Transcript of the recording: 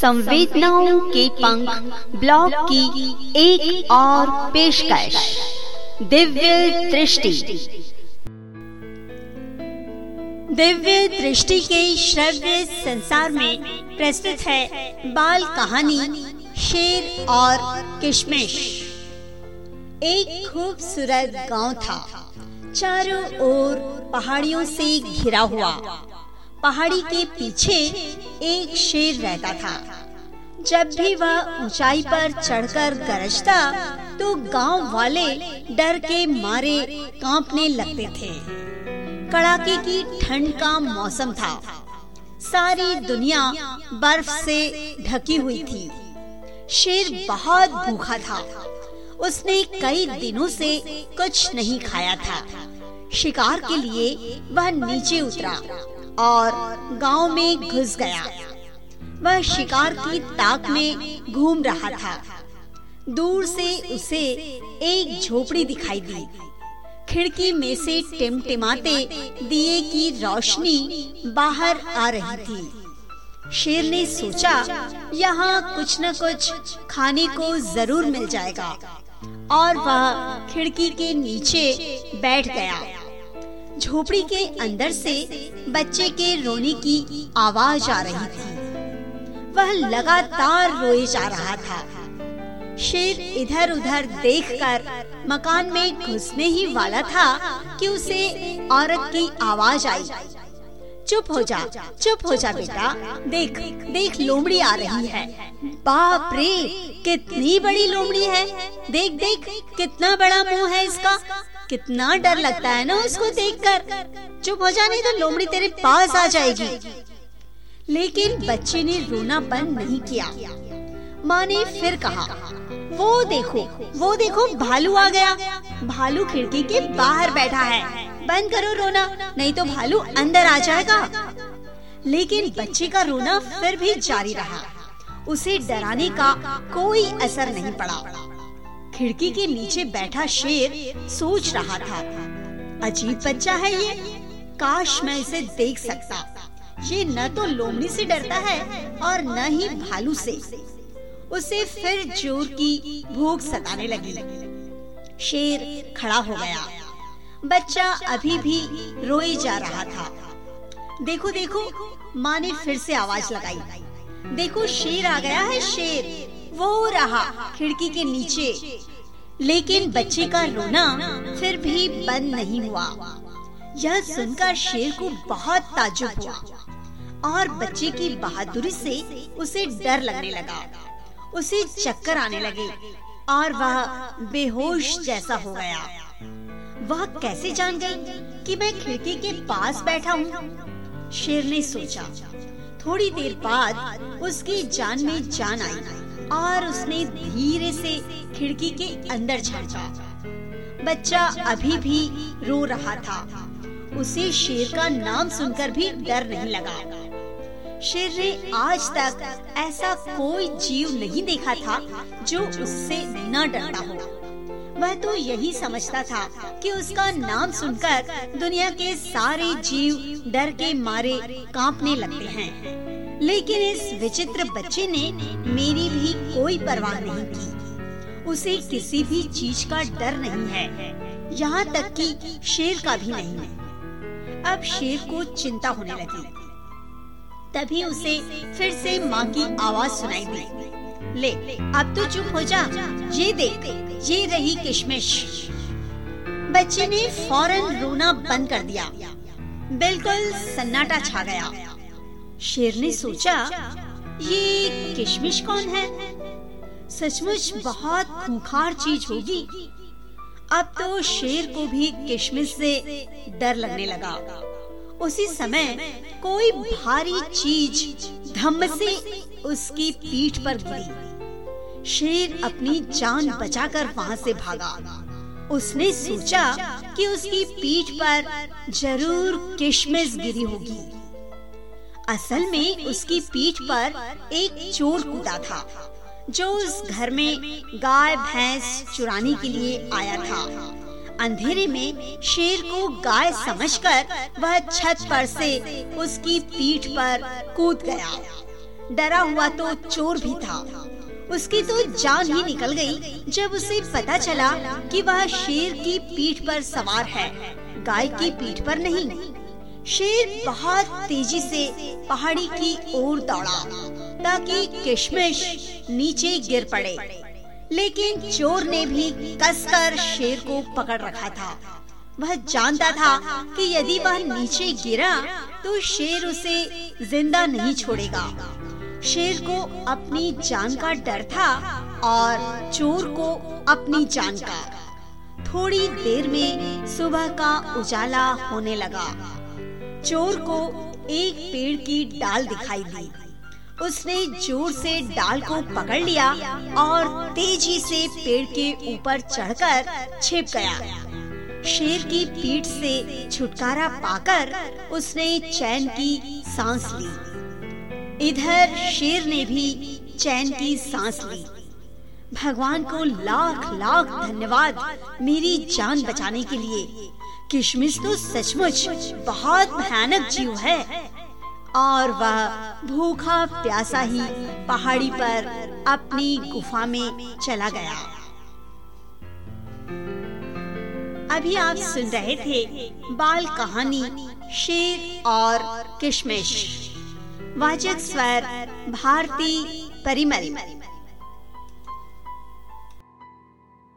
संवेदनाओं के पंख ब्लॉग की एक और पेशकश। दिव्य दृष्टि। दिव्य दृष्टि के श्रव्य संसार में प्रस्तुत है बाल कहानी, शेर और किशमिश। एक खूबसूरत गाँव था। चारों ओर पहाड़ियों से घिरा हुआ। पहाड़ी के पीछे एक शेर रहता था। जब भी वह ऊंचाई पर चढ़कर गरजता तो गाँव वाले डर के मारे कांपने लगते थे। कड़ाके की ठंड का मौसम था। सारी दुनिया बर्फ़ से ढकी हुई थी। शेर बहुत भूखा था। उसने कई दिनों से कुछ नहीं खाया था। शिकार के लिए वह नीचे उतरा। और गाँव में घुस गया। वह शिकार की ताक में घूम रहा था। दूर से उसे एक झोपड़ी दिखाई दी। खिड़की में से टिमटिमाते दिए की रोशनी बाहर आ रही थी। शेर ने सोचा, यहाँ कुछ न कुछ खाने को ज़रूर मिल जाएगा। और वह खिड़की के नीचे बैठ गया। झोपड़ी के अंदर से बच्चे के रोने की आवाज़ आ रही थी। वह लगातार रोए जा रहा था। शेर इधर उधर देखकर मकान में घुसने ही वाला था कि उसे औरत की आवाज़ आई। चुप हो जा, चुप हो जा बेटा, देख देख लोमड़ी आ रही है। बाप रे, कितनी बड़ी लोमड़ी है। देख देख, कितना बड़ा मुँह है इसका। कितना डर लगता है ना उसको देखकर। चुप हो जाने तो लोमड़ी तेरे पास आ जाएगी। लेकिन बच्चे ने रोना बंद नहीं किया। माँ ने फिर कहा, वो देखो वो देखो, भालू आ गया। भालू खिड़की के बाहर बैठा है। बंद करो रोना, नहीं तो भालू अंदर आ जाएगा। लेकिन बच्चे का रोना फिर भी जारी रहा। उसे डराने का कोई असर नहीं पड़ा। खिड़की के नीचे बैठा शेर सोच रहा था। अजीब बच्चा है ये। काश मैं इसे देख सकता। ये न तो लोमड़ी से डरता है और न ही भालू से। उसे फिर ज़ोर की भूख सताने लगी। शेर खड़ा हो गया। बच्चा अभी भी रोए जा रहा था। देखो देखो, माँ ने फिर से आवाज़ लगाई। देखो, शेर आ गया है, शेर। वो रहा खिड़की के नीचे। लेकिन बच्चे का रोना फिर भी बंद नहीं हुआ। यह सुनकर शेर को बहुत ताजुब हुआ और बच्चे की बहादुरी से उसे डर लगने लगा। उसे चक्कर आने लगे और वह बेहोश जैसा हो गया। वह कैसे जान गई कि मैं खिड़की के पास बैठा हूँ? शेर ने सोचा। थोड़ी देर बाद उसकी जान में जान आई। और उसने धीरे से खिड़की के अंदर झांका बच्चा अभी भी रो रहा था। उसे शेर का नाम सुनकर भी डर नहीं लगा। शेर ने आज तक ऐसा कोई जीव नहीं देखा था जो उससे न डरता हो। वह तो यही समझता था कि उसका नाम सुनकर दुनिया के सारे जीव डर के मारे कांपने लगते हैं। लेकिन इस विचित्र बच्चे ने मेरी भी कोई परवाह नहीं की। उसे किसी भी चीज़ का डर नहीं है। यहाँ तक कि शेर का भी नहीं। है अब शेर को चिंता होने लगी। तभी उसे फिर से माँ की आवाज़ सुनाई दी। ले, अब तो चुप हो जा। ये देख, ये रही किशमिश। बच्चे ने फ़ौरन रोना बंद कर दिया। बिल्कुल सन्नाटा छा गया। शेर ने सोचा, ये किशमिश कौन है? सचमुच बहुत खूंखार चीज़ होगी। अब तो शेर को भी किशमिश से डर लगने लगा। उसी समय कोई भारी चीज़ धम्म से उसकी पीठ पर गिरी शेर अपनी जान बचाकर वहाँ से भागा। उसने सोचा कि उसकी पीठ पर ज़रूर किशमिश गिरी होगी। असल में उसकी पीठ पर एक चोर कूदा था, जो उस घर में गाय, भैंस चुराने के लिए आया था। अंधेरे में शेर को गाय समझकर वह छत पर से उसकी पीठ पर कूद गया। डरा हुआ तो चोर भी था। उसकी तो जान ही निकल गई जब उसे पता चला कि वह शेर की पीठ पर सवार है, गाय की पीठ पर नहीं। शेर बहुत तेज़ी से पहाड़ी की ओर दौड़ा, ताकि किशमिश नीचे गिर पड़े। लेकिन चोर ने भी कसकर शेर को पकड़ रखा था। वह जानता था कि यदि वह नीचे गिरा तो शेर उसे ज़िंदा नहीं छोड़ेगा। शेर को अपनी जान का डर था और चोर को अपनी जान का। थोड़ी देर में सुबह का उजाला होने लगा। चोर को एक पेड़ की डाल दिखाई दी। उसने ज़ोर से डाल को पकड़ लिया और तेज़ी से पेड़ के ऊपर चढ़कर छिप गया। शेर की पीठ से छुटकारा पाकर उसने चैन की सांस ली। इधर शेर ने भी चैन की सांस ली। भगवान को लाख लाख धन्यवाद मेरी जान बचाने के लिए। किशमिश तो सचमुच बहुत भयानक जीव है। और वह भूखा प्यासा ही पहाड़ी पर अपनी गुफा में चला गया। अभी आप सुन रहे थे बाल कहानी, शेर और किशमिश। वाचक स्वर भारती परिमल।